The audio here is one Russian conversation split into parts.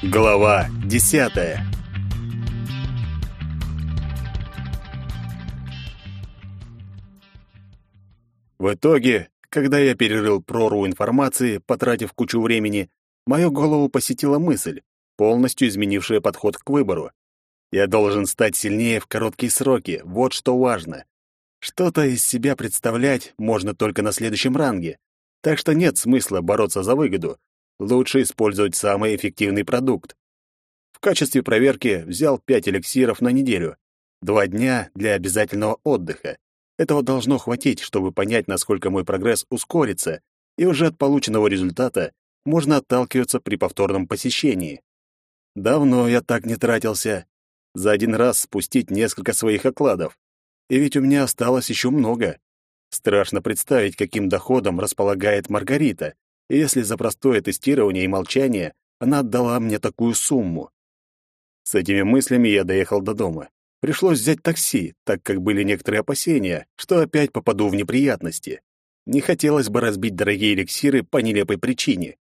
Глава десятая В итоге, когда я перерыл прорву информации, потратив кучу времени, мою голову посетила мысль, полностью изменившая подход к выбору. Я должен стать сильнее в короткие сроки, вот что важно. Что-то из себя представлять можно только на следующем ранге, так что нет смысла бороться за выгоду. Лучше использовать самый эффективный продукт. В качестве проверки взял пять эликсиров на неделю. Два дня для обязательного отдыха. Этого должно хватить, чтобы понять, насколько мой прогресс ускорится, и уже от полученного результата можно отталкиваться при повторном посещении. Давно я так не тратился. За один раз спустить несколько своих окладов. И ведь у меня осталось еще много. Страшно представить, каким доходом располагает Маргарита, если за простое тестирование и молчание она отдала мне такую сумму. С этими мыслями я доехал до дома. Пришлось взять такси, так как были некоторые опасения, что опять попаду в неприятности. Не хотелось бы разбить дорогие эликсиры по нелепой причине.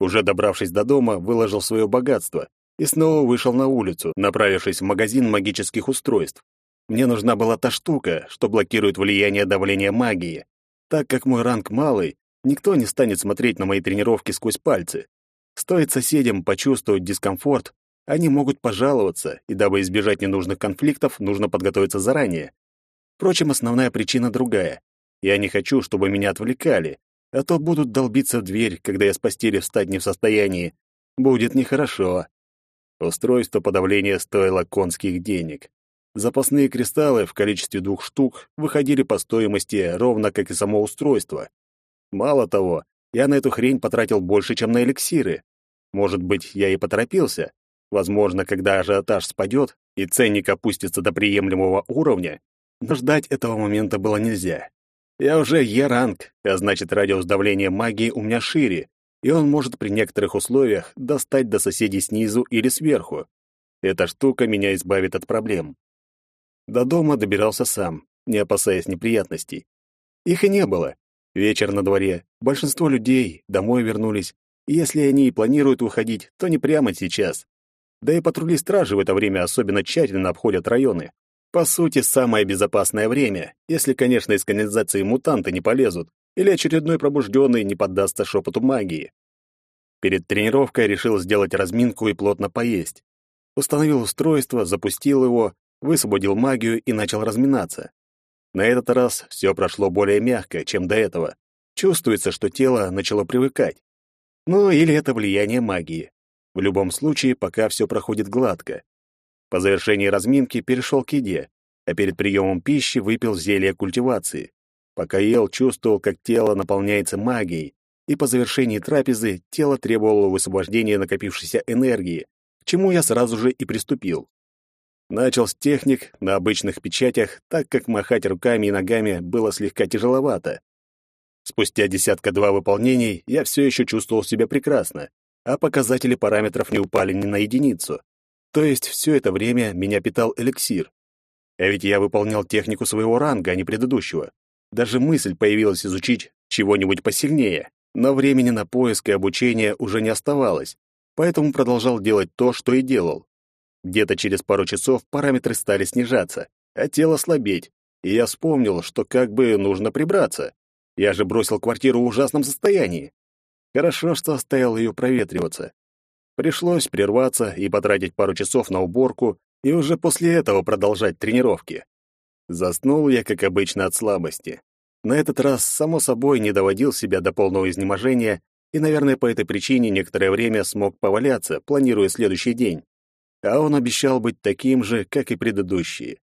Уже добравшись до дома, выложил свое богатство и снова вышел на улицу, направившись в магазин магических устройств. Мне нужна была та штука, что блокирует влияние давления магии. Так как мой ранг малый, никто не станет смотреть на мои тренировки сквозь пальцы. Стоит соседям почувствовать дискомфорт, они могут пожаловаться, и дабы избежать ненужных конфликтов, нужно подготовиться заранее. Впрочем, основная причина другая. Я не хочу, чтобы меня отвлекали, а то будут долбиться в дверь, когда я с постели встать не в состоянии. Будет нехорошо. Устройство подавления стоило конских денег. Запасные кристаллы в количестве двух штук выходили по стоимости ровно как и само устройство. Мало того, я на эту хрень потратил больше, чем на эликсиры. Может быть, я и поторопился, Возможно, когда ажиотаж спадет и ценник опустится до приемлемого уровня, но ждать этого момента было нельзя. Я уже Е-ранг, а значит, радиус давления магии у меня шире, и он может при некоторых условиях достать до соседей снизу или сверху. Эта штука меня избавит от проблем. До дома добирался сам, не опасаясь неприятностей. Их и не было. Вечер на дворе, большинство людей домой вернулись, и если они и планируют выходить, то не прямо сейчас. Да и патрули стражи в это время особенно тщательно обходят районы. По сути, самое безопасное время, если, конечно, из канализации мутанты не полезут, или очередной пробужденный не поддастся шепоту магии. Перед тренировкой решил сделать разминку и плотно поесть. Установил устройство, запустил его, высвободил магию и начал разминаться. На этот раз все прошло более мягко, чем до этого. Чувствуется, что тело начало привыкать. Ну, или это влияние магии. В любом случае, пока все проходит гладко. По завершении разминки перешел к еде, а перед приемом пищи выпил зелье культивации. Пока ел, чувствовал, как тело наполняется магией, и по завершении трапезы тело требовало высвобождения накопившейся энергии, к чему я сразу же и приступил. Начал с техник на обычных печатях, так как махать руками и ногами было слегка тяжеловато. Спустя десятка-два выполнений я все еще чувствовал себя прекрасно, а показатели параметров не упали ни на единицу. То есть все это время меня питал эликсир. А ведь я выполнял технику своего ранга, а не предыдущего. Даже мысль появилась изучить чего-нибудь посильнее, но времени на поиск и обучение уже не оставалось, поэтому продолжал делать то, что и делал. Где-то через пару часов параметры стали снижаться, а тело слабеть, и я вспомнил, что как бы нужно прибраться. Я же бросил квартиру в ужасном состоянии. Хорошо, что оставил ее проветриваться. Пришлось прерваться и потратить пару часов на уборку, и уже после этого продолжать тренировки. Заснул я, как обычно, от слабости. На этот раз, само собой, не доводил себя до полного изнеможения и, наверное, по этой причине некоторое время смог поваляться, планируя следующий день. А он обещал быть таким же, как и предыдущие.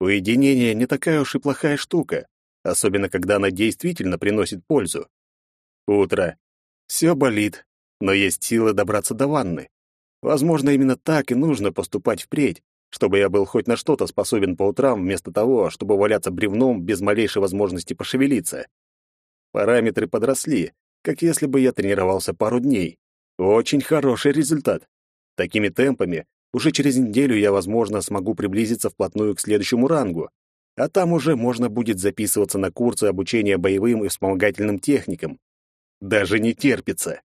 Уединение не такая уж и плохая штука, особенно когда она действительно приносит пользу. Утро. Все болит, но есть силы добраться до ванны. Возможно, именно так и нужно поступать впредь, чтобы я был хоть на что-то способен по утрам, вместо того, чтобы валяться бревном без малейшей возможности пошевелиться. Параметры подросли, как если бы я тренировался пару дней. Очень хороший результат. Такими темпами уже через неделю я, возможно, смогу приблизиться вплотную к следующему рангу, а там уже можно будет записываться на курсы обучения боевым и вспомогательным техникам. Даже не терпится.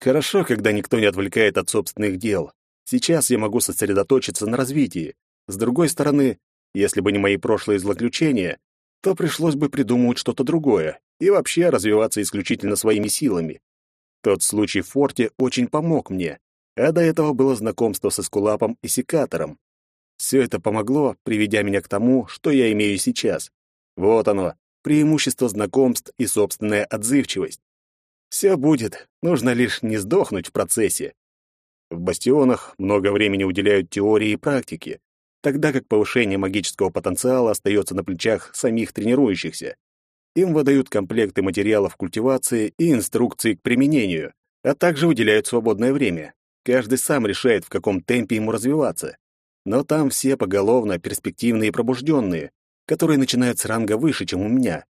Хорошо, когда никто не отвлекает от собственных дел. Сейчас я могу сосредоточиться на развитии. С другой стороны, если бы не мои прошлые злоключения, то пришлось бы придумывать что-то другое и вообще развиваться исключительно своими силами. Тот случай в форте очень помог мне, а до этого было знакомство со Скулапом и Секатором. Все это помогло, приведя меня к тому, что я имею сейчас. Вот оно, преимущество знакомств и собственная отзывчивость. Все будет, нужно лишь не сдохнуть в процессе. В бастионах много времени уделяют теории и практике, тогда как повышение магического потенциала остается на плечах самих тренирующихся. Им выдают комплекты материалов культивации и инструкции к применению, а также выделяют свободное время. Каждый сам решает, в каком темпе ему развиваться. Но там все поголовно перспективные и пробужденные, которые начинают с ранга выше, чем у меня.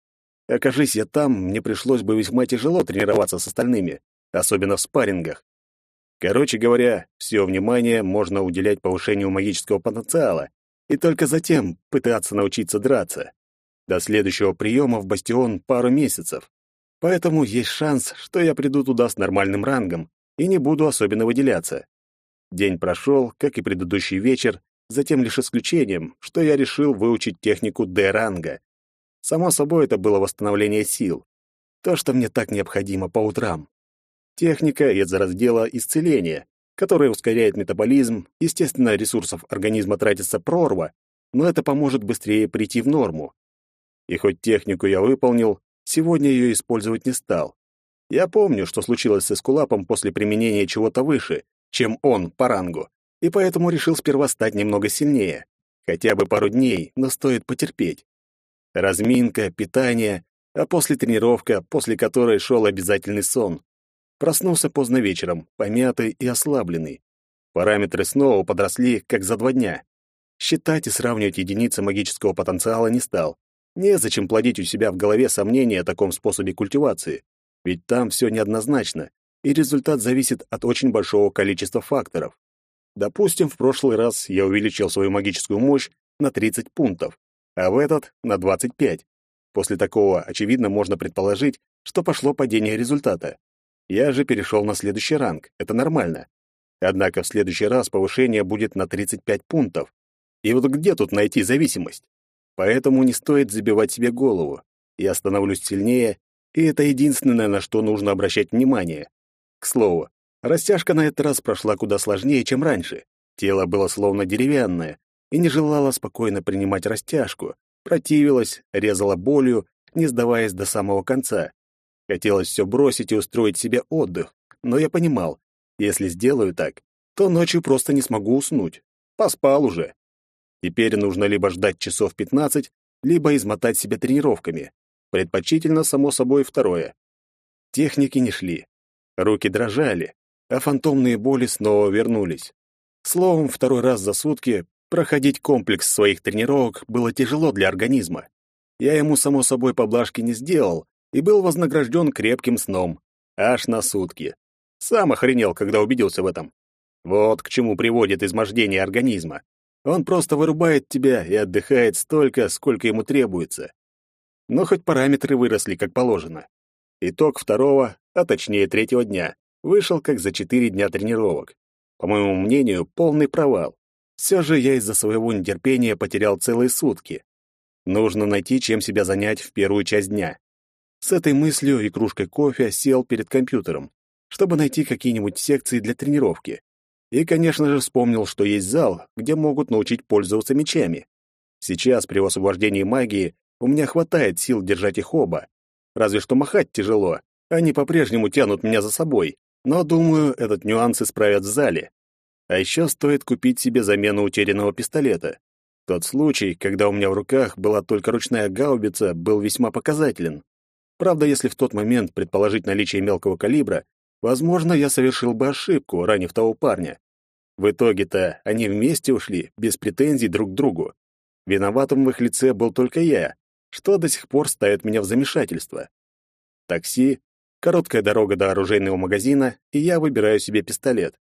Окажись я там, мне пришлось бы весьма тяжело тренироваться с остальными, особенно в спаррингах. Короче говоря, все внимание можно уделять повышению магического потенциала и только затем пытаться научиться драться. До следующего приема в бастион пару месяцев. Поэтому есть шанс, что я приду туда с нормальным рангом и не буду особенно выделяться. День прошел, как и предыдущий вечер, затем лишь исключением, что я решил выучить технику Д-ранга. Само собой, это было восстановление сил. То, что мне так необходимо по утрам. Техника из раздела исцеления, которая ускоряет метаболизм, естественно, ресурсов организма тратится прорва, но это поможет быстрее прийти в норму. И хоть технику я выполнил, сегодня ее использовать не стал. Я помню, что случилось с Эскулапом после применения чего-то выше, чем он по рангу, и поэтому решил сперва стать немного сильнее. Хотя бы пару дней, но стоит потерпеть. Разминка, питание, а после тренировка, после которой шел обязательный сон. Проснулся поздно вечером, помятый и ослабленный. Параметры снова подросли, как за два дня. Считать и сравнивать единицы магического потенциала не стал. Незачем плодить у себя в голове сомнения о таком способе культивации, ведь там все неоднозначно, и результат зависит от очень большого количества факторов. Допустим, в прошлый раз я увеличил свою магическую мощь на 30 пунктов, а в этот — на 25. После такого, очевидно, можно предположить, что пошло падение результата. Я же перешел на следующий ранг, это нормально. Однако в следующий раз повышение будет на 35 пунктов. И вот где тут найти зависимость? Поэтому не стоит забивать себе голову. Я становлюсь сильнее, и это единственное, на что нужно обращать внимание. К слову, растяжка на этот раз прошла куда сложнее, чем раньше. Тело было словно деревянное и не желало спокойно принимать растяжку, противилось, резало болью, не сдаваясь до самого конца. Хотелось все бросить и устроить себе отдых, но я понимал, если сделаю так, то ночью просто не смогу уснуть. Поспал уже. Теперь нужно либо ждать часов 15, либо измотать себя тренировками. Предпочтительно, само собой, второе. Техники не шли. Руки дрожали, а фантомные боли снова вернулись. Словом, второй раз за сутки проходить комплекс своих тренировок было тяжело для организма. Я ему, само собой, поблажки не сделал, и был вознагражден крепким сном. Аж на сутки. Сам охренел, когда убедился в этом. Вот к чему приводит измождение организма. Он просто вырубает тебя и отдыхает столько, сколько ему требуется. Но хоть параметры выросли как положено. Итог второго, а точнее третьего дня, вышел как за четыре дня тренировок. По моему мнению, полный провал. Все же я из-за своего нетерпения потерял целые сутки. Нужно найти, чем себя занять в первую часть дня. С этой мыслью и кружкой кофе сел перед компьютером, чтобы найти какие-нибудь секции для тренировки. И, конечно же, вспомнил, что есть зал, где могут научить пользоваться мечами. Сейчас, при освобождении магии, у меня хватает сил держать их оба. Разве что махать тяжело. Они по-прежнему тянут меня за собой. Но, думаю, этот нюанс исправят в зале. А еще стоит купить себе замену утерянного пистолета. Тот случай, когда у меня в руках была только ручная гаубица, был весьма показателен. Правда, если в тот момент предположить наличие мелкого калибра, возможно, я совершил бы ошибку, ранив того парня. В итоге-то они вместе ушли, без претензий друг к другу. Виноватым в их лице был только я, что до сих пор ставит меня в замешательство. Такси, короткая дорога до оружейного магазина, и я выбираю себе пистолет.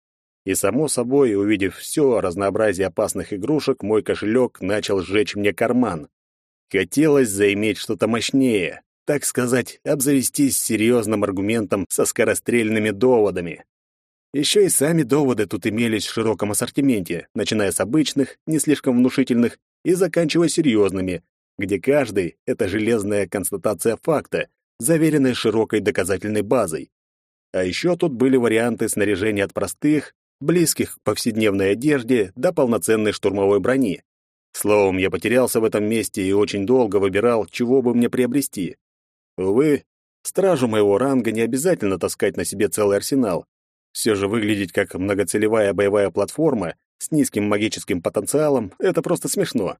И, само собой, увидев все разнообразие опасных игрушек, мой кошелек начал сжечь мне карман. Хотелось заиметь что-то мощнее, так сказать, обзавестись серьезным аргументом со скорострельными доводами. Еще и сами доводы тут имелись в широком ассортименте, начиная с обычных, не слишком внушительных, и заканчивая серьезными, где каждый — это железная констатация факта, заверенная широкой доказательной базой. А еще тут были варианты снаряжения от простых, близких к повседневной одежде до полноценной штурмовой брони. Словом, я потерялся в этом месте и очень долго выбирал, чего бы мне приобрести. Увы, стражу моего ранга не обязательно таскать на себе целый арсенал. Все же выглядеть как многоцелевая боевая платформа с низким магическим потенциалом — это просто смешно.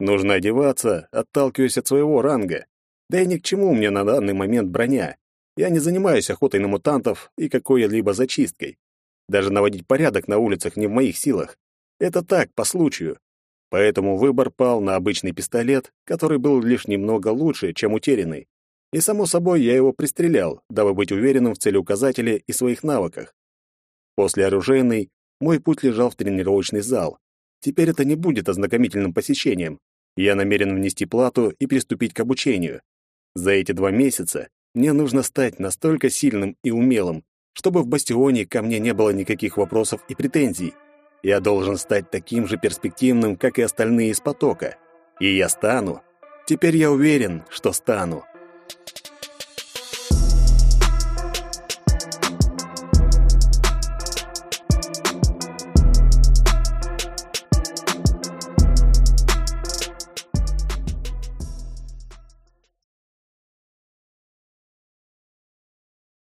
Нужно одеваться, отталкиваясь от своего ранга. Да и ни к чему мне на данный момент броня. Я не занимаюсь охотой на мутантов и какой-либо зачисткой. Даже наводить порядок на улицах не в моих силах. Это так, по случаю. Поэтому выбор пал на обычный пистолет, который был лишь немного лучше, чем утерянный. И, само собой, я его пристрелял, дабы быть уверенным в целеуказателе и своих навыках. После оружейной мой путь лежал в тренировочный зал. Теперь это не будет ознакомительным посещением. Я намерен внести плату и приступить к обучению. За эти два месяца мне нужно стать настолько сильным и умелым, чтобы в бастионе ко мне не было никаких вопросов и претензий. Я должен стать таким же перспективным, как и остальные из потока. И я стану. Теперь я уверен, что стану.